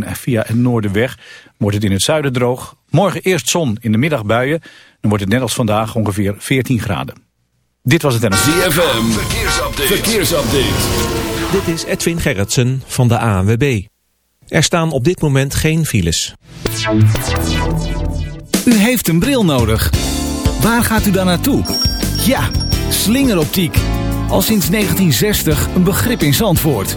trekken via het noorden weg. Wordt het in het zuiden droog. Morgen eerst zon, in de middag buien. Dan wordt het net als vandaag ongeveer 14 graden. Dit was het NLV. ZFM, verkeersupdate. verkeersupdate. Dit is Edwin Gerritsen van de ANWB. Er staan op dit moment geen files. U heeft een bril nodig. Waar gaat u dan naartoe? Ja, slingeroptiek. Al sinds 1960 een begrip in Zandvoort.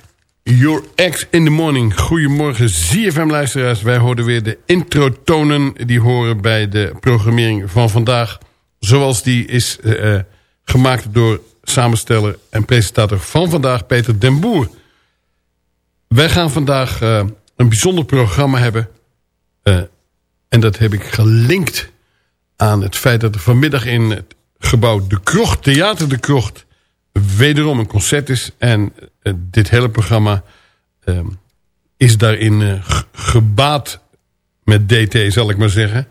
your eggs in the morning? Goedemorgen ZFM-luisteraars. Wij hoorden weer de introtonen. Die horen bij de programmering van vandaag. Zoals die is eh, eh, gemaakt door samensteller en presentator van vandaag, Peter den Boer. Wij gaan vandaag eh, een bijzonder programma hebben. En dat heb ik gelinkt aan het feit dat er vanmiddag in het gebouw De Krocht, Theater De Krocht, wederom een concert is. En eh, dit hele programma eh, is daarin eh, gebaat met DT, zal ik maar zeggen.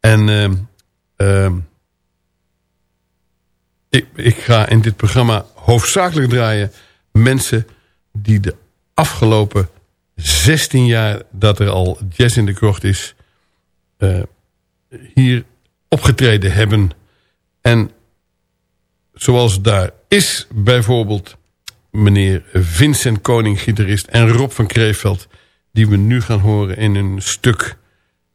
En ehm, ehm, ik, ik ga in dit programma hoofdzakelijk draaien mensen die de afgelopen 16 jaar dat er al jazz in de krocht is, eh, hier opgetreden hebben. En zoals daar is bijvoorbeeld meneer Vincent Koning, gitarist... en Rob van Kreeveld, die we nu gaan horen in een stuk...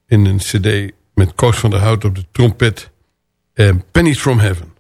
in een cd met Koos van der Hout op de trompet... eh, Pennies from Heaven.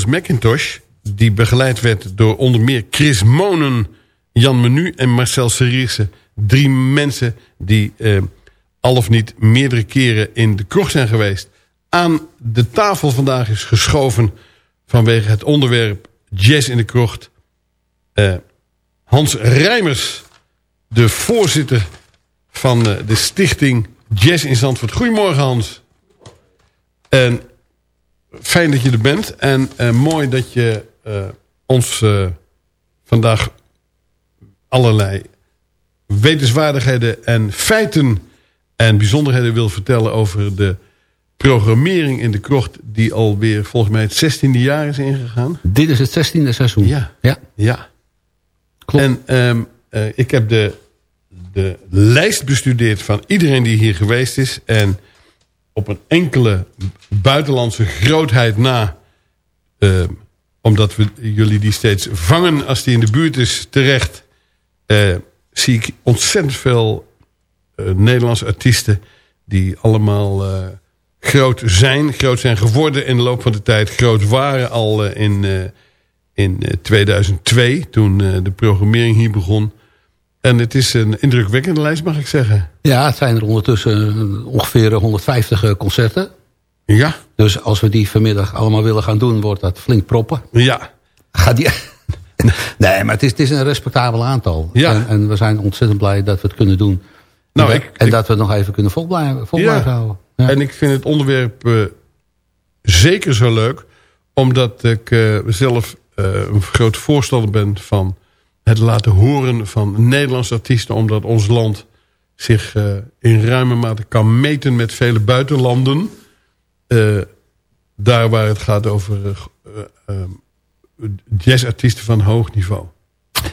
Lils McIntosh, die begeleid werd door onder meer Chris Monen, Jan Menu en Marcel Serierse. Drie mensen die eh, al of niet meerdere keren in de krocht zijn geweest. Aan de tafel vandaag is geschoven vanwege het onderwerp Jazz in de krocht. eh, Hans Rijmers, de voorzitter van eh, de stichting Jazz in Zandvoort. Goedemorgen Hans. En fijn dat je er bent. En eh, mooi dat je eh, ons eh, vandaag allerlei wetenswaardigheden en feiten en bijzonderheden wil vertellen over de programmering in de krocht die alweer volgens mij het 16e jaar is ingegaan. Dit is het 16e seizoen. Ja. Ja. Ja. Klopt. En ehm, eh, ik heb de, de lijst bestudeerd van iedereen die hier geweest is. En op een enkele buitenlandse grootheid na... ehm, omdat we jullie die steeds vangen als die in de buurt is terecht... eh, zie ik ontzettend veel eh, Nederlandse artiesten... die allemaal eh, groot zijn, groot zijn geworden in de loop van de tijd. Groot waren al eh, in, eh, in eh, 2002, toen eh, de programmering hier begon. En het is een indrukwekkende lijst, mag ik zeggen. Ja, het zijn er ondertussen eh, ongeveer 150 eh, concerten. Ja. Dus als we die vanmiddag allemaal willen gaan doen, wordt dat flink proppen. Ja. Gaat die... nee, maar het is, het is een respectabel aantal. Ja. En, en we zijn ontzettend blij dat we het kunnen doen. Nou, en, ik- en dat we het nog even kunnen vol blijven, vol Ja. blijven houden. Ja. En ik vind het onderwerp eh, zeker zo leuk. Omdat ik eh, zelf eh, een groot voorstander ben van het laten horen van Nederlandse artiesten. Omdat ons land zich eh, in ruime mate kan meten met vele buitenlanden. Eh, daar waar het gaat over eh, jazzartiesten van hoog niveau.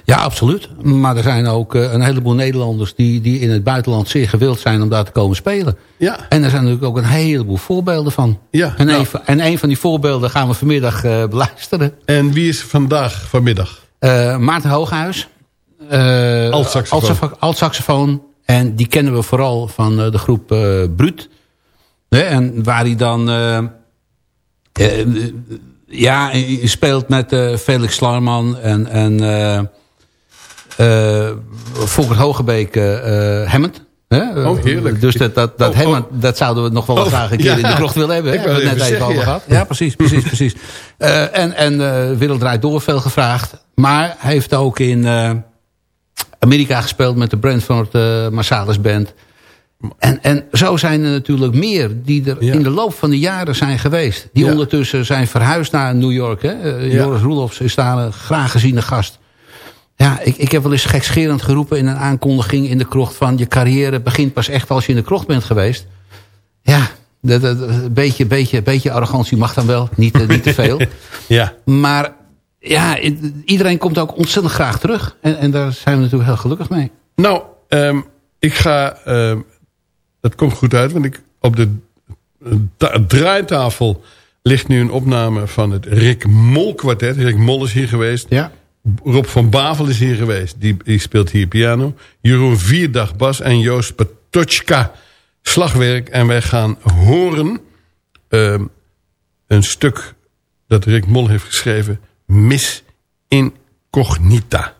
Ja, absoluut. Maar er zijn ook een heleboel Nederlanders die, die in het buitenland zeer gewild zijn om daar te komen spelen. Ja. En er zijn natuurlijk ook een heleboel voorbeelden van. Ja, en, nou. een, van- en een van die voorbeelden gaan we vanmiddag beluisteren. En wie is vandaag, vanmiddag? Eh, Maarten Hooghuis. eh Altsaxofoon. altsaxo- Altsaxofoon. En die kennen we vooral van eh, de groep Bruut. En waar hij dan... ja, hij speelt met Felix Slarman en, en eh, Volker Hogebeek Hammond. Hè? Oh, heerlijk. Dus dat, dat, dat, Oh, Hammond, oh. dat zouden we nog wel Oh, graag een keer ja. in de krocht willen hebben. Hè? Ik Hebben we net even over ja. gehad. Ja, precies, precies, precies. En en Wereld Draait Door veel gevraagd. Maar hij heeft ook in eh, Amerika gespeeld met de Brentford eh, Marsalis Band. En, en zo zijn er natuurlijk meer die er Ja. in de loop van de jaren zijn geweest. Die Ja. ondertussen zijn verhuisd naar New York. Hè? Eh, Ja. Joris Roelofs is daar een graag geziene gast. Ja, ik, ik heb wel eens gekscherend geroepen in een aankondiging in de krocht... van je carrière begint pas echt als je in de krocht bent geweest. Ja, dat, dat, een beetje, beetje, beetje arrogantie mag dan wel. Niet, niet te veel. Ja. Maar ja, iedereen komt ook ontzettend graag terug. En, en daar zijn we natuurlijk heel gelukkig mee. Nou, ehm, ik ga... ehm, dat komt goed uit, want ik op de ta- draaitafel ligt nu een opname van het Rick Mol kwartet. Rick Mol is hier geweest. Ja. Rob van Bavel is hier geweest. Die, die speelt hier piano. Jeroen Vierdag bas en Joost Patochka slagwerk. En wij gaan horen ehm, een stuk dat Rick Mol heeft geschreven. Miss Incognita.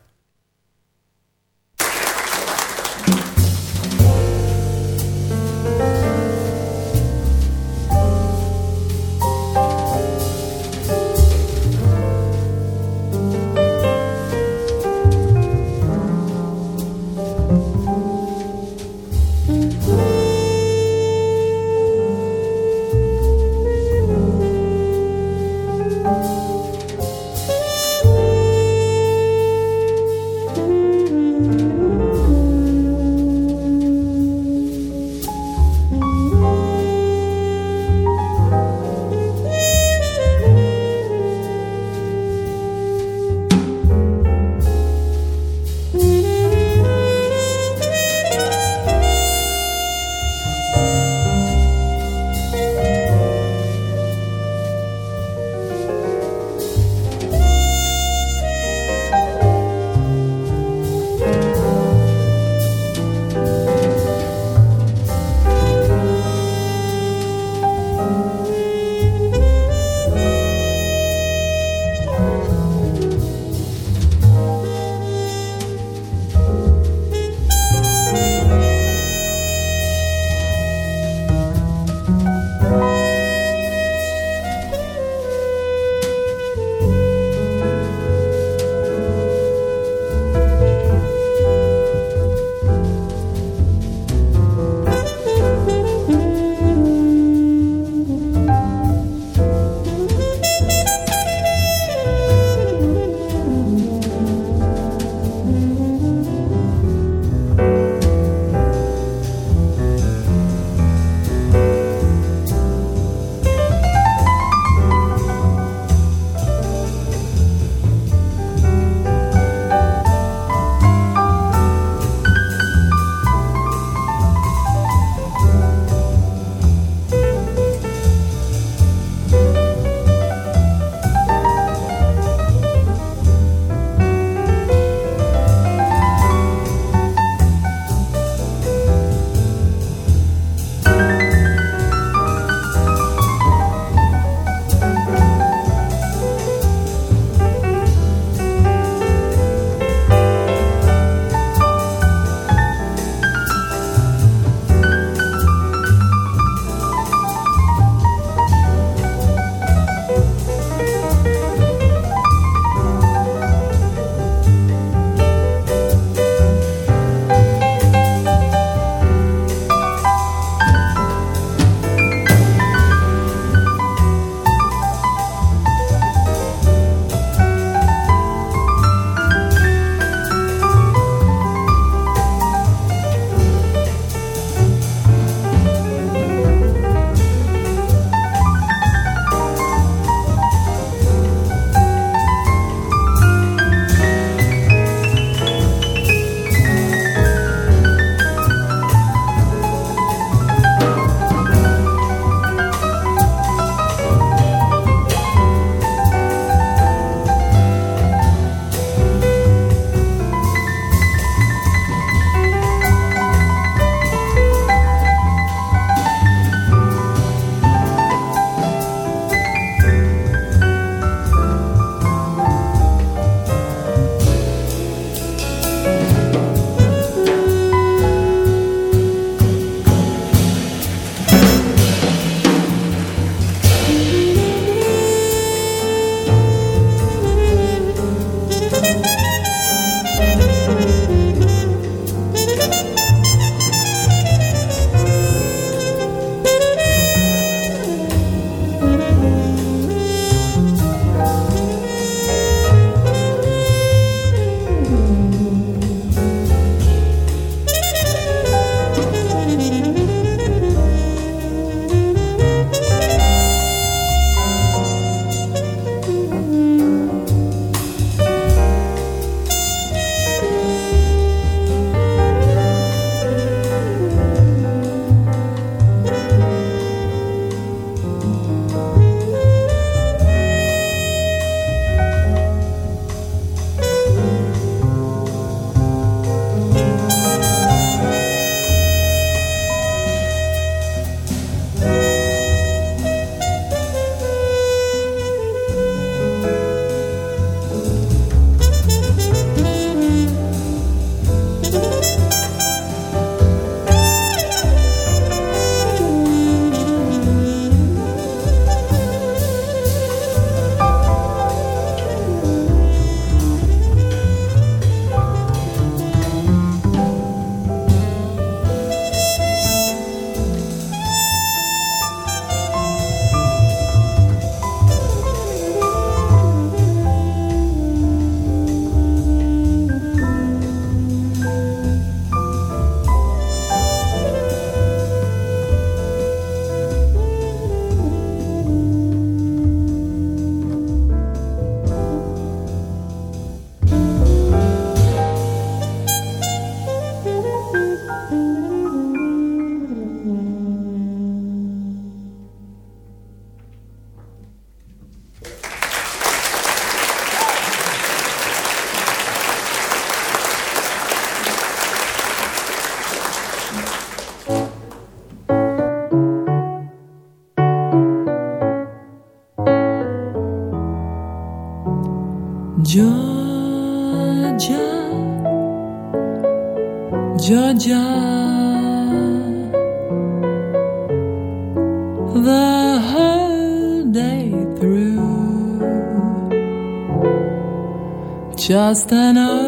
hasta now.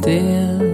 Still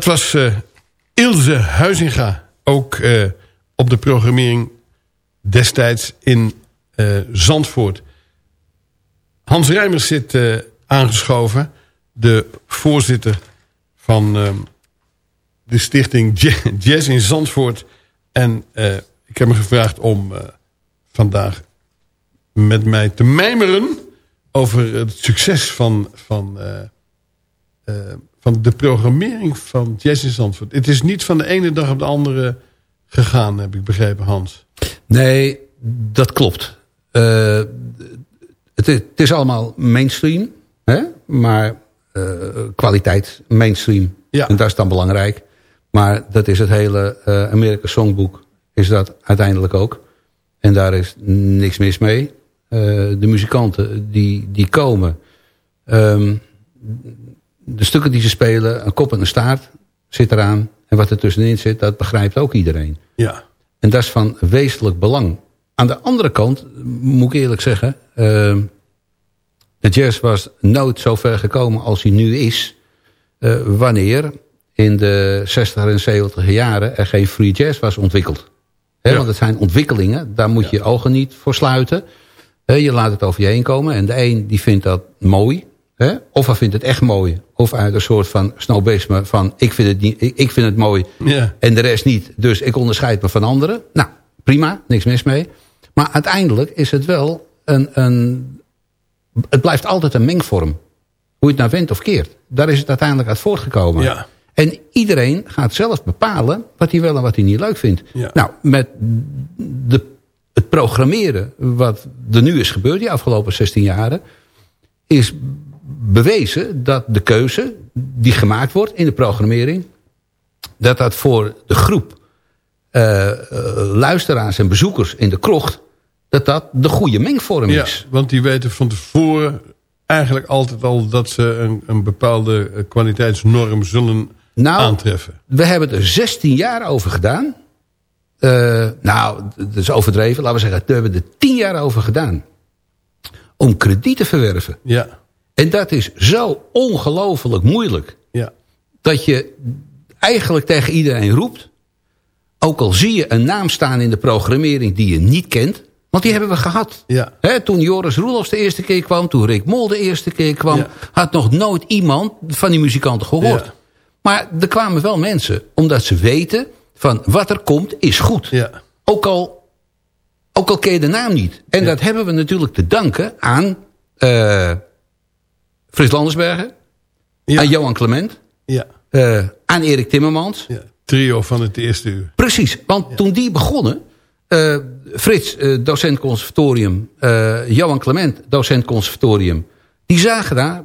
Dat was eh, Ilse Huizinga. Ook eh, op de programmering destijds in eh, Zandvoort. Hans Rijmers zit aangeschoven. De voorzitter van ehm, de stichting Ja- Jazz in Zandvoort. En ik heb hem gevraagd om vandaag met mij te mijmeren... over het succes van, van, van de programmering van Jazz in Zandvoort. Het is niet van de ene dag op de andere gegaan, heb ik begrepen, Hans. Nee, dat klopt. Eh, het, is, het is allemaal mainstream, hè? maar eh, kwaliteit mainstream. Ja. En dat is dan belangrijk. Maar dat is het hele eh Amerika Songboek, is dat uiteindelijk ook. En daar is niks mis mee. De muzikanten die, die komen, ehm, de stukken die ze spelen, een kop en een staart zit eraan. En wat er tussenin zit, dat begrijpt ook iedereen. Ja. En dat is van wezenlijk belang. Aan de andere kant, moet ik eerlijk zeggen... ehm, de jazz was nooit zo ver gekomen als hij nu is... eh, wanneer in de 60 en 70 jaren er geen free jazz was ontwikkeld. Ja. Want het zijn ontwikkelingen, daar moet je je ogen niet voor sluiten. Hè, je laat het over je heen komen en de een die vindt dat mooi... Hè? Of hij vindt het echt mooi. Of uit een soort van snobisme van ik vind het, niet, ik, ik vind het mooi Ja. en de rest niet. Dus ik onderscheid me van anderen. Nou, prima, niks mis mee. Maar uiteindelijk is het wel een... een het blijft altijd een mengvorm. Hoe je het nou wendt of keert. Daar is het uiteindelijk uit voortgekomen. Ja. En iedereen gaat zelf bepalen wat hij wel en wat hij niet leuk vindt. Ja. Nou, met de, het programmeren wat er nu is gebeurd... die afgelopen 16 jaren... is bewezen dat de keuze die gemaakt wordt in de programmering... dat dat voor de groep eh, eh, luisteraars en bezoekers in de krocht... dat dat de goede mengvorm Ja, is. want die weten van tevoren eigenlijk altijd al dat ze een, een bepaalde eh, kwaliteitsnorm zullen Nou, aantreffen. We hebben er 16 jaar over gedaan. Nou, dat is overdreven. Laten we zeggen, we hebben er 10 jaar over gedaan. Om krediet te verwerven. Ja, En dat is zo ongelooflijk moeilijk. ja, Dat je eigenlijk tegen iedereen roept. Ook al zie je een naam staan in de programmering die je niet kent. Want die hebben we gehad. ja. Toen Joris Roelofs de eerste keer kwam, toen Rick Mol de eerste keer kwam... Ja. had nog nooit iemand van die muzikanten gehoord. Ja. Maar er kwamen wel mensen, omdat ze weten... van wat er komt is goed. ja. Ook, al, ook al ken je de naam niet. En dat hebben we natuurlijk te danken aan... eh Frits Landersbergen, Ja. aan Johan Clement... ja. eh, aan Erik Timmermans. ja. Trio van het eerste uur. Precies, want toen die begonnen... eh, Frits, eh, docent conservatorium... eh, Johan Clement, docent conservatorium... die zagen daar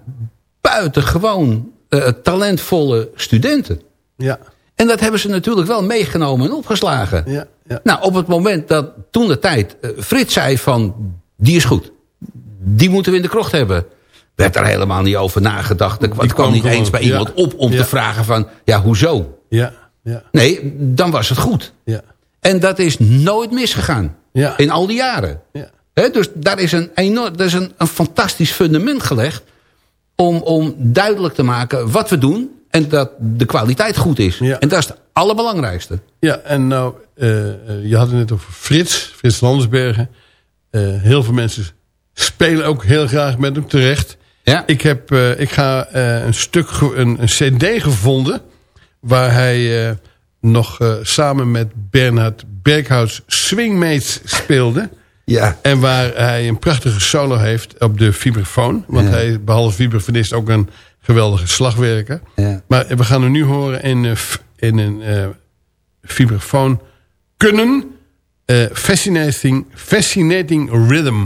buitengewoon eh, talentvolle studenten. Ja, En dat hebben ze natuurlijk wel meegenomen en opgeslagen. ja, ja. Nou, op het moment dat toen de tijd eh, Frits zei van... die is goed, die moeten we in de krocht hebben... werd daar helemaal niet over nagedacht. Het kwam kwam niet gewoon, eens bij ja. iemand op om Ja. te vragen van... ja, hoezo? Ja, ja, Nee, dan was het goed. ja. En dat is nooit misgegaan. Ja. In al die jaren. Ja. Dus daar is een, enorm, daar is een, een fantastisch fundament gelegd... Om, om duidelijk te maken wat we doen... en dat de kwaliteit goed is. Ja. En dat is het allerbelangrijkste. Ja, en nou, eh, eh, je had het net over Frits, Frits Landersbergen. Eh, heel veel mensen spelen ook heel graag met hem terecht. Ja. Ik, heb, eh, ik ga eh, een stuk, een, een cd gevonden... waar hij eh, nog samen met Bernhard Berghout Swingmates speelde... Ja. En waar hij een prachtige solo heeft op de vibrafoon. Want Ja. hij, behalve vibrafonist, ook een geweldige slagwerker. Ja. Maar we gaan hem nu horen in, in een vibrafoon. Kunnen. fascinating, fascinating rhythm.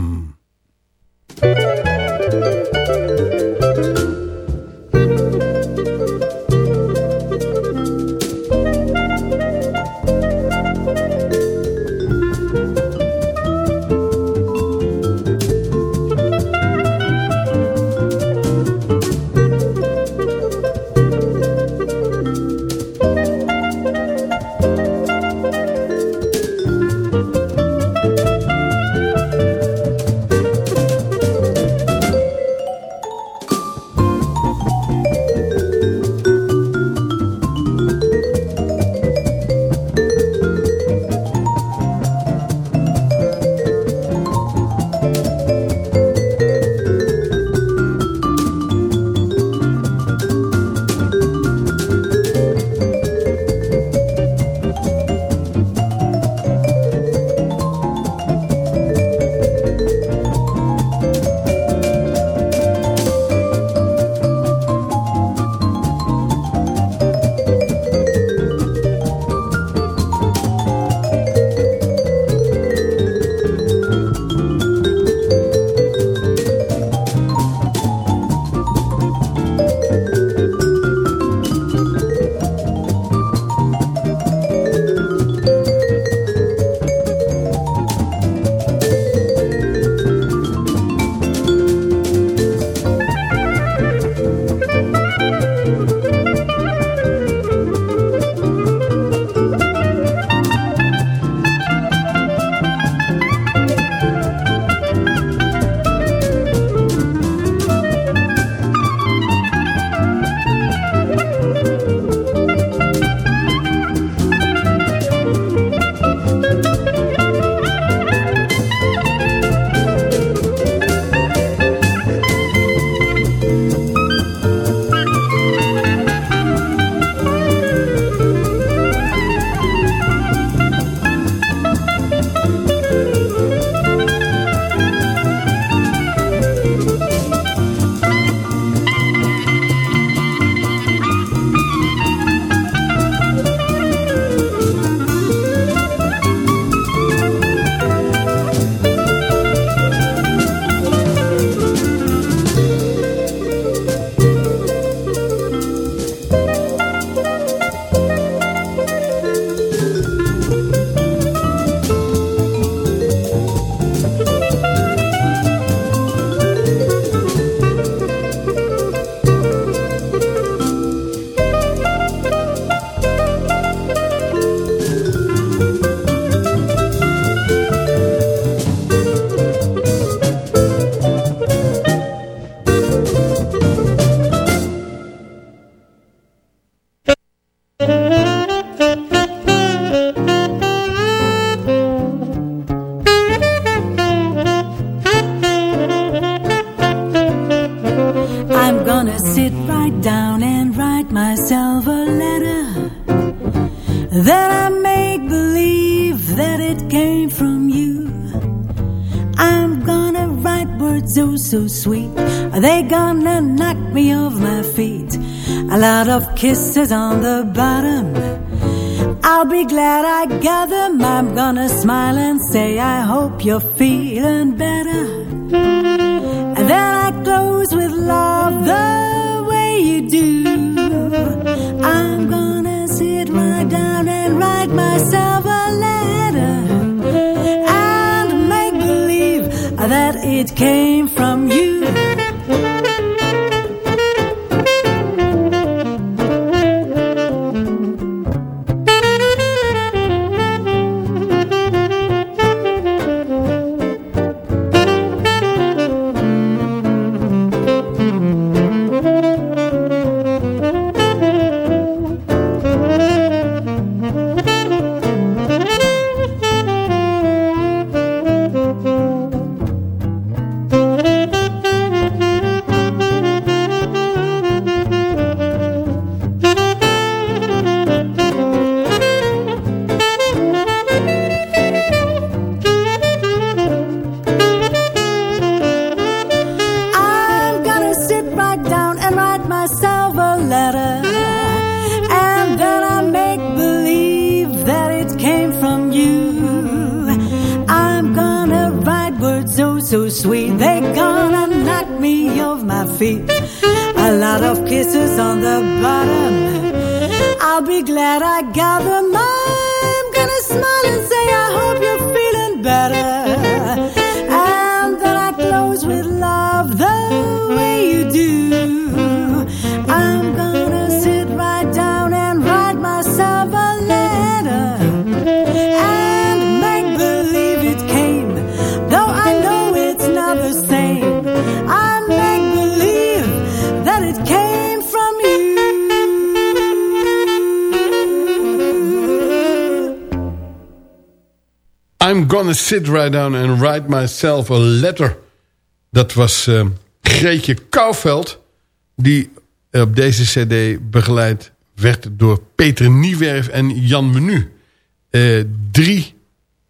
Lot of kisses on the bottom. I'll be glad I got them. I'm gonna smile and say, I hope you're feeling better. And then I close with love the way you do. I'm gonna sit right down and write myself a letter and make believe that it came so, sweet. They're gonna knock me off my feet. A lot of kisses on the bottom. I'll be glad I got them. I'm gonna sit right down and write myself a letter. Dat was uh, Greetje Kouwveld. Die op deze cd begeleid werd door Peter Niewerf en Jan Menu. Uh, drie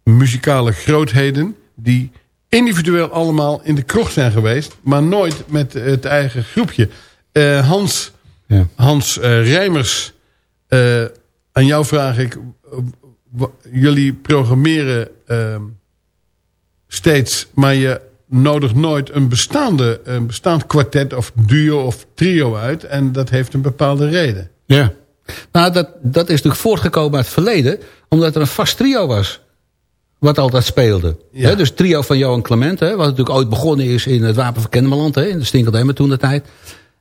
muzikale grootheden die individueel allemaal in de krocht zijn geweest. Maar nooit met het eigen groepje. Uh, Hans, Ja. Hans Rijmers, aan jou vraag ik... jullie programmeren uh, steeds, maar je nodigt nooit een, bestaande, een bestaand kwartet of duo of trio uit. En dat heeft een bepaalde reden. Ja. Nou, dat, dat is natuurlijk voortgekomen uit het verleden. Omdat er een vast trio was. Wat altijd speelde. Ja. Dus trio van Johan Clement. Wat natuurlijk ooit begonnen is in het Wapen van Kennemerland. In de Stinkeldemmer toen de tijd.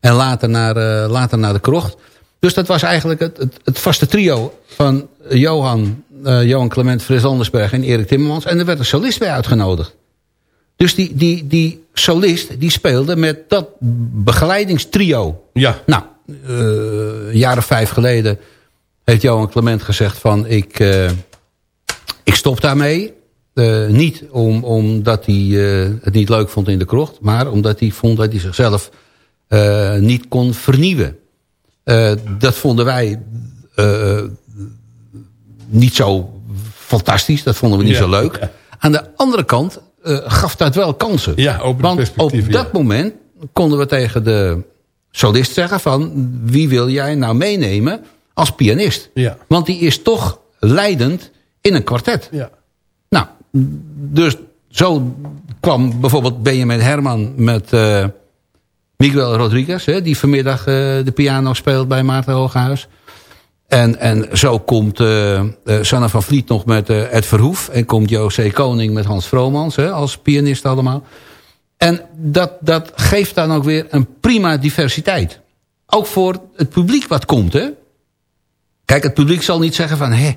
En later naar, eh, later naar de krocht. Dus dat was eigenlijk het, het, het vaste trio van Johan, Johan Clement, Fris Andersberg en Erik Timmermans. En er werd een solist bij uitgenodigd. Dus die, die, die solist die speelde met dat begeleidingstrio. Ja. Nou, eh, een jaar of vijf geleden heeft Johan Clement gezegd van ik, eh, ik stop daarmee. Eh, niet om, omdat hij eh, het niet leuk vond in de krocht, maar omdat hij vond dat hij zichzelf eh, niet kon vernieuwen. Eh, dat vonden wij eh, niet zo fantastisch, dat vonden we niet Ja, zo leuk. Aan de andere kant eh, gaf dat wel kansen. Ja, open Want op dat moment konden we tegen de solist zeggen van... wie wil jij nou meenemen als pianist? Ja. Want die is toch leidend in een kwartet. Ja. Nou, dus zo kwam bijvoorbeeld Benjamin Herman met eh, Miguel Rodriguez... Hè, die vanmiddag eh, de piano speelt bij Maarten Hooghuis. En, en zo komt eh, Sanne van Vliet nog met eh, Ed Verhoef... en komt José Koning met Hans Vromans hè, als pianist allemaal. En dat, dat geeft dan ook weer een prima diversiteit. Ook voor het publiek wat komt, hè. Kijk, het publiek zal niet zeggen van... hé,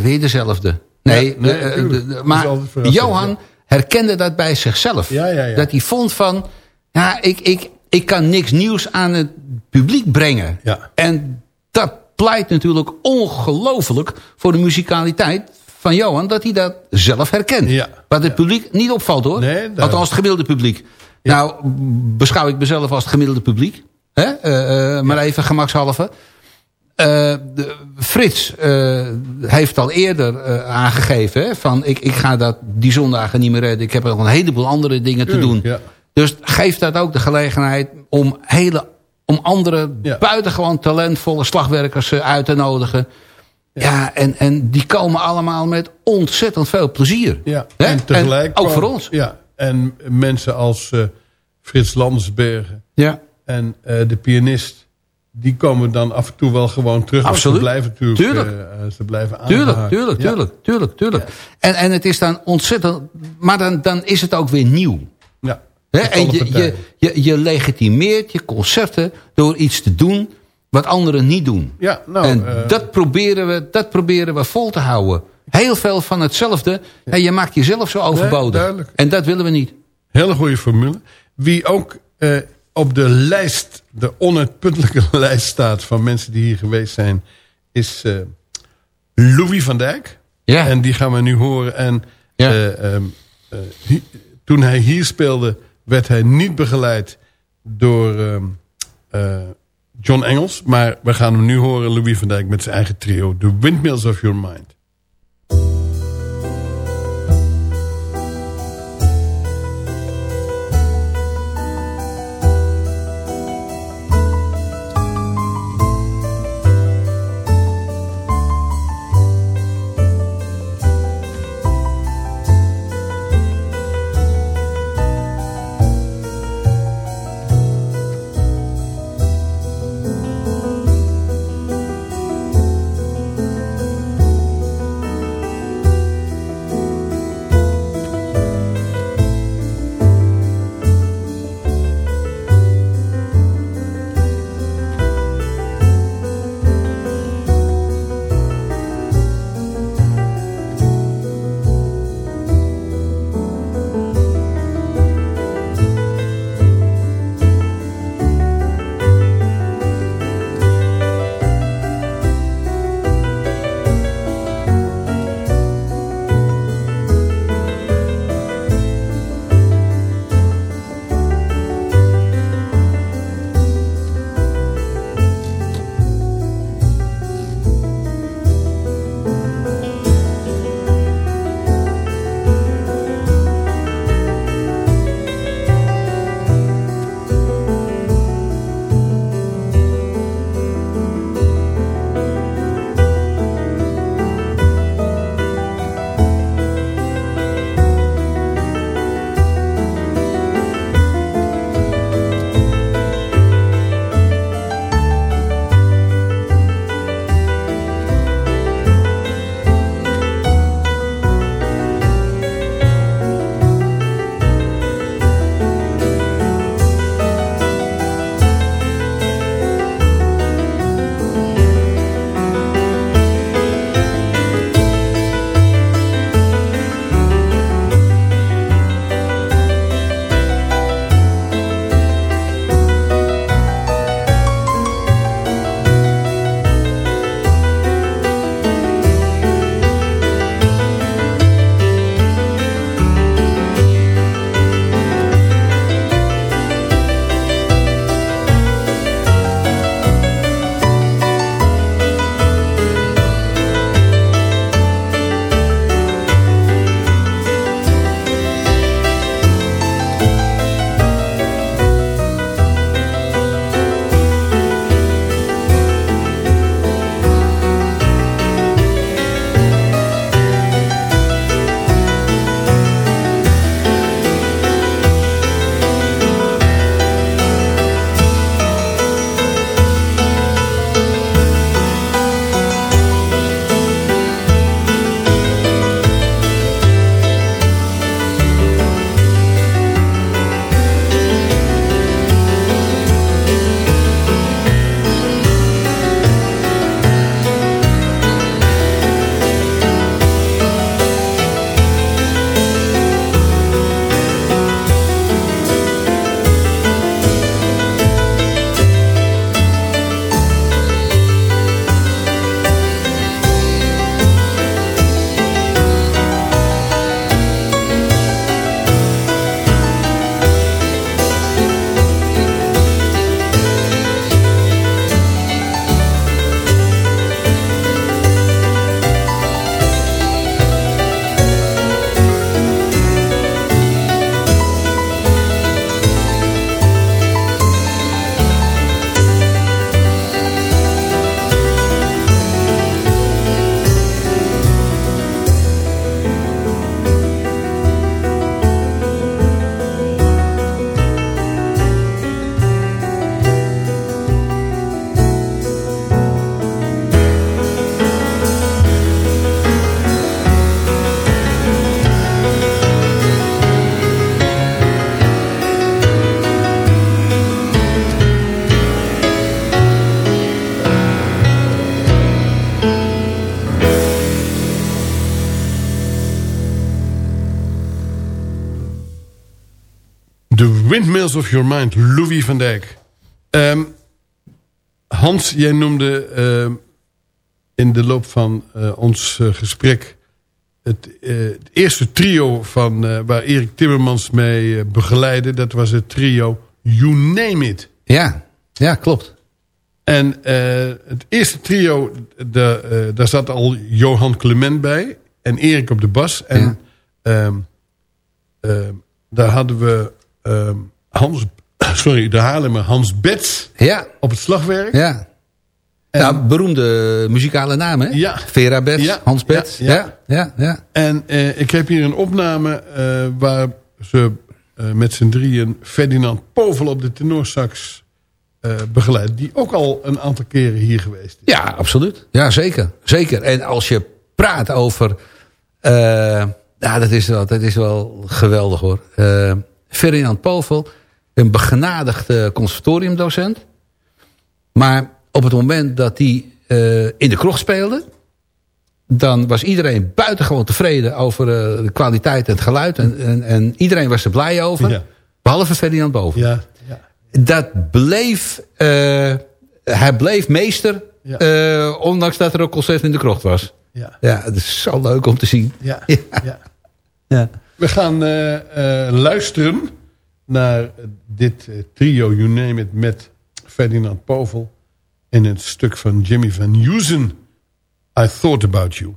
weer dezelfde. Nee, Ja, maar Johan ja. herkende dat bij zichzelf. Ja, ja, ja. Dat hij vond van... ja, ik, ik, ik kan niks nieuws aan het publiek brengen. Ja. En dat pleit natuurlijk ongelooflijk voor de muzikaliteit van Johan... dat hij dat zelf herkent. Ja. Wat het publiek niet opvalt hoor. Nee, daar- Althans het gemiddelde publiek. Nou, beschouw ik mezelf als het gemiddelde publiek. Hè? Eh, eh, maar even gemakshalve. eh, de, Frits heeft al eerder aangegeven... Hè, van ik, ik ga dat die zondagen niet meer redden. Ik heb nog een heleboel andere dingen te doen. Ja. Dus geef dat ook de gelegenheid om, hele, om andere buitengewoon talentvolle slagwerkers eh, uit te nodigen. Ja, en, en die komen allemaal met ontzettend veel plezier. Ja, en tegelijk... ook voor ons. Ja, en mensen als eh, Frits Landsbergen Ja. en eh, de pianist... die komen dan af en toe wel gewoon terug. Absoluut. Ze blijven natuurlijk Tuurlijk. ze blijven Tuurlijk, tuurlijk, tuurlijk, tuurlijk, tuurlijk. En, en het is dan ontzettend... Maar dan, dan is het ook weer nieuw. En je, je, je, je legitimeert je concerten door iets te doen wat anderen niet doen. Ja, nou, en eh, dat, proberen we, dat proberen we vol te houden. Heel veel van hetzelfde. En je maakt jezelf zo overbodig. en dat willen we niet. Hele goede formule. Wie ook eh, op de lijst, de onuitputtelijke lijst staat... van mensen die hier geweest zijn... is eh, Louis van Dijk. Ja. En die gaan we nu horen. En eh, ehm, eh, toen hij hier speelde... werd hij niet begeleid door ehm, eh, John Engels. Maar we gaan hem nu horen, Louis van Dijk... met zijn eigen trio. The Windmills of Your Mind. The Windmills of Your Mind, Louis van Dijk. Ehm, Hans, jij noemde ehm, in de loop van eh, ons eh, gesprek... Het, eh, het eerste trio van, waar Erik Timmermans mee begeleidde. Dat was het trio You Name It. Ja, ja klopt. En het eerste trio, de, daar zat al Johan Clement bij. En Erik op de bas. En ehm, daar hadden we ehm, Hans, sorry, de Haarlemmer Hans Bets ja. op het slagwerk. Ja. Nou, beroemde muzikale namen? Ja. Vera Bets, Ja, Hans Bets. ja, Ja, ja. En eh, ik heb hier een opname eh, waar ze eh, met z'n drieën Ferdinand Povel op de tenorsax begeleiden. Die ook al een aantal keren hier geweest is. Ja, absoluut. Ja, zeker. Zeker. En als je praat over... eh, ja, dat is wel, dat is wel geweldig hoor. Ferdinand Povel, een begenadigd conservatoriumdocent. Maar op het moment dat hij eh, in de krocht speelde... dan was iedereen buitengewoon tevreden over eh, de kwaliteit en het geluid. En, en, en iedereen was er blij over. Ja. Behalve Ferdinand Povel. Ja, Dat bleef... eh, hij bleef meester... Ja. ondanks dat er ook concert in de krocht was. Ja. Ja, het is zo leuk om te zien. Ja, ja. Ja. We gaan eh, eh, luisteren naar dit eh, trio You Name It met Ferdinand Povel. In het stuk van Jimmy van Heusen. I Thought About You.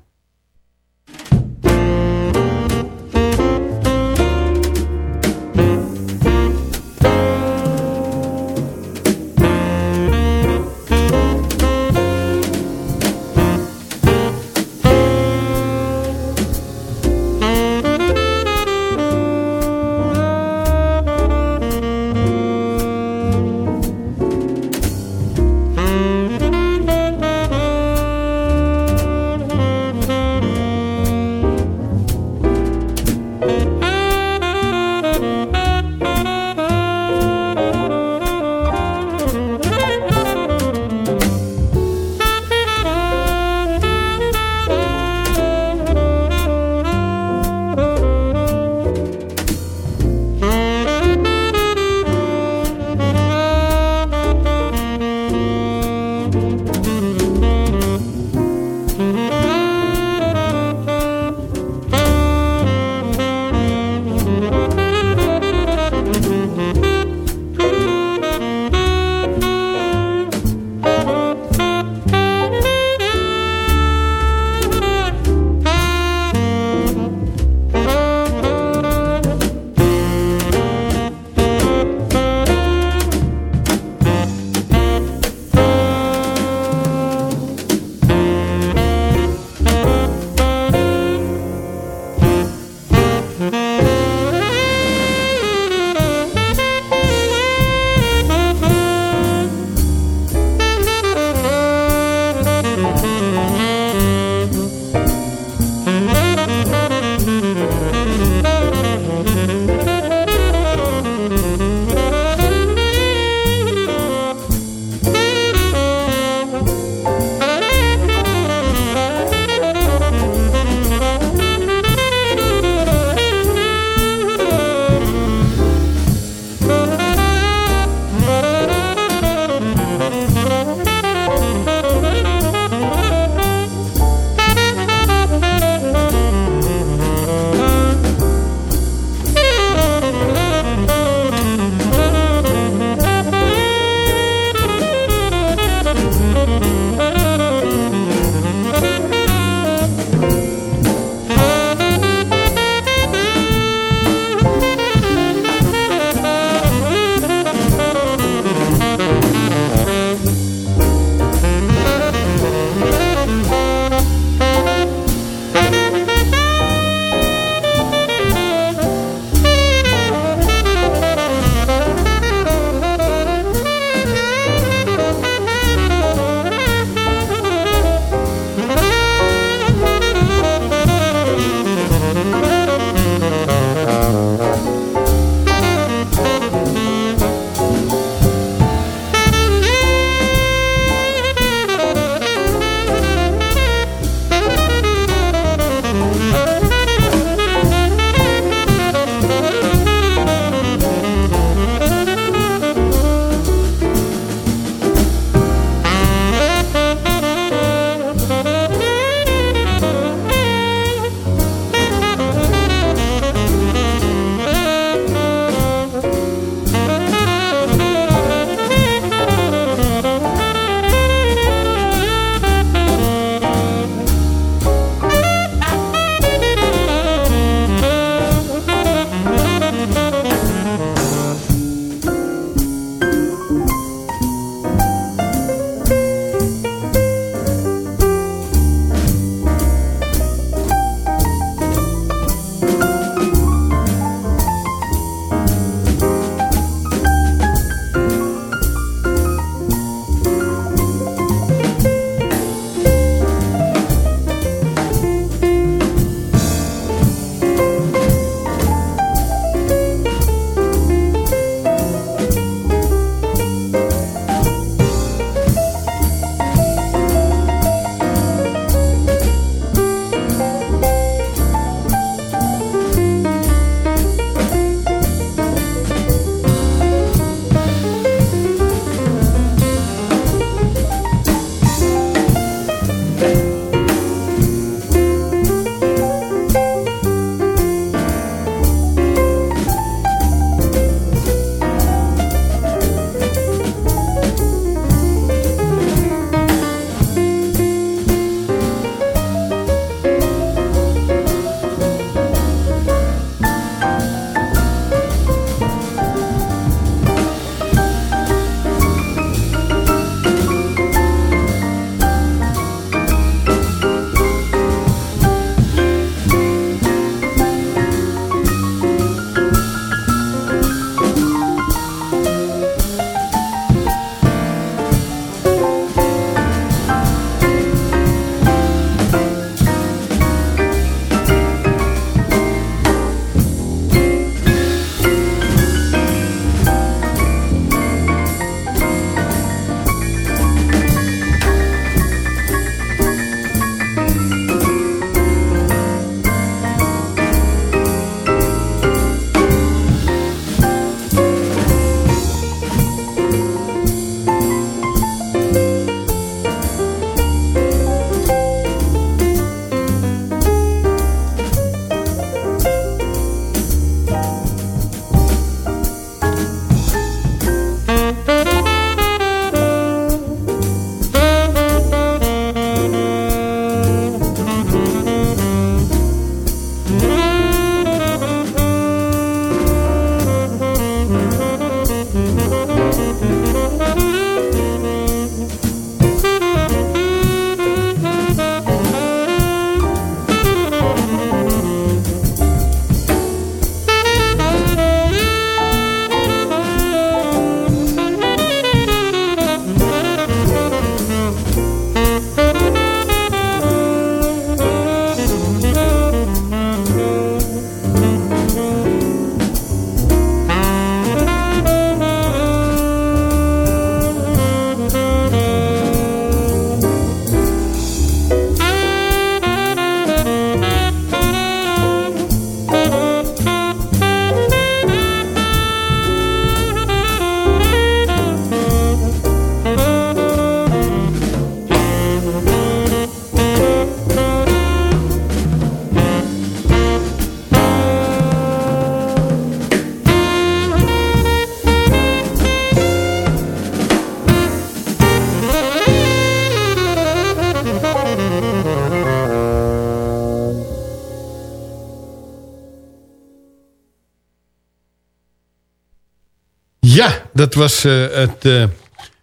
Ja, dat was uh, het uh,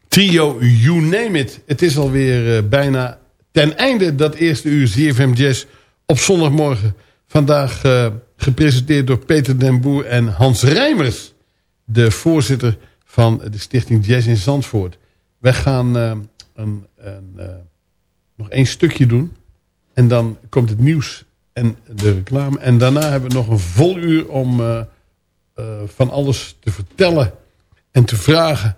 trio You Name It. Het is alweer uh, bijna ten einde dat eerste uur ZFM Jazz op zondagmorgen. Vandaag gepresenteerd door Peter den Boer en Hans Rijmers. De voorzitter van de stichting Jazz in Zandvoort. Wij gaan een, een, nog één stukje doen. En dan komt het nieuws en de reclame. En daarna hebben we nog een vol uur om van alles te vertellen en te vragen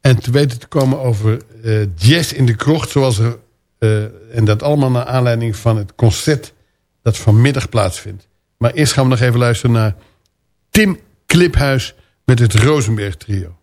en te weten te komen over uh, jazz in de krocht. Zoals er, uh, en dat allemaal naar aanleiding van het concert dat vanmiddag plaatsvindt. Maar eerst gaan we nog even luisteren naar Tim Kliphuis met het Rosenberg trio.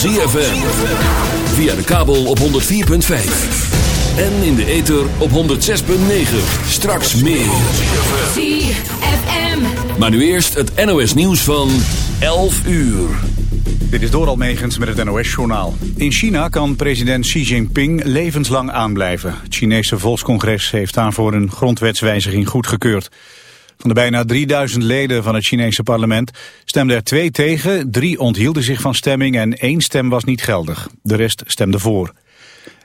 ZFM. Via de kabel op 104.5. En in de ether op 106.9. Straks meer. ZFM. Maar nu eerst het NOS nieuws van 11 uur. Dit is Doral Megens met het NOS-journaal. In China kan president Xi Jinping levenslang aanblijven. Het Chinese Volkscongres heeft daarvoor een grondwetswijziging goedgekeurd. Van de bijna 3000 leden van het Chinese parlement stemden er twee tegen, drie onthielden zich van stemming en één stem was niet geldig. De rest stemde voor.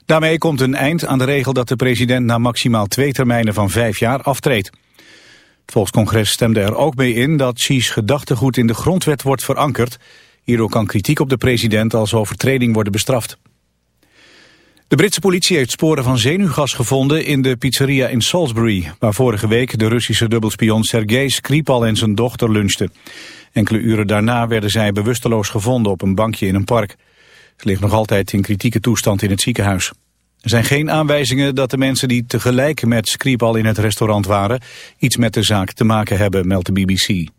Daarmee komt een eind aan de regel dat de president na maximaal twee termijnen van vijf jaar aftreedt. Het Volkscongres stemde er ook mee in dat Xi's gedachtegoed in de grondwet wordt verankerd. Hierdoor kan kritiek op de president als overtreding worden bestraft. De Britse politie heeft sporen van zenuwgas gevonden in de pizzeria in Salisbury... waar vorige week de Russische dubbelspion Sergei Skripal en zijn dochter lunchten. Enkele uren daarna werden zij bewusteloos gevonden op een bankje in een park. Ze ligt nog altijd in kritieke toestand in het ziekenhuis. Er zijn geen aanwijzingen dat de mensen die tegelijk met Skripal in het restaurant waren... iets met de zaak te maken hebben, meldt de BBC.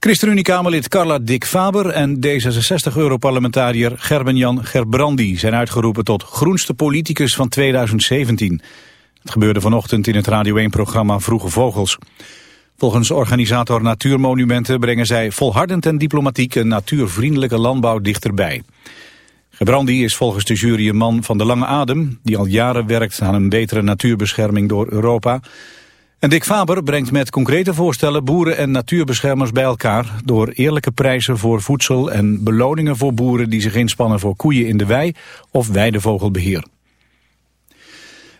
ChristenUnie-Kamerlid Carla Dick Faber en D66-europarlementariër Gerben-Jan Gerbrandi zijn uitgeroepen tot groenste politicus van 2017. Het gebeurde vanochtend in het Radio 1-programma Vroege Vogels. Volgens organisator Natuurmonumenten brengen zij volhardend en diplomatiek een natuurvriendelijke landbouw dichterbij. Gerbrandi is volgens de jury een man van de lange adem, die al jaren werkt aan een betere natuurbescherming door Europa... En Dick Faber brengt met concrete voorstellen boeren en natuurbeschermers bij elkaar... door eerlijke prijzen voor voedsel en beloningen voor boeren die zich inspannen voor koeien in de wei of weidevogelbeheer.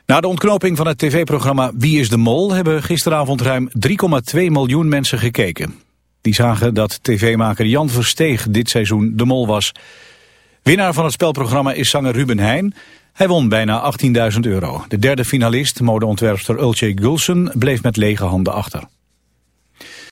Na de ontknoping van het tv-programma Wie is de Mol hebben gisteravond ruim 3,2 miljoen mensen gekeken. Die zagen dat tv-maker Jan Versteeg dit seizoen de Mol was. Winnaar van het spelprogramma is zanger Ruben Heijn... Hij won bijna 18.000 euro. De derde finalist, modeontwerpster Ulce Gulsen, bleef met lege handen achter.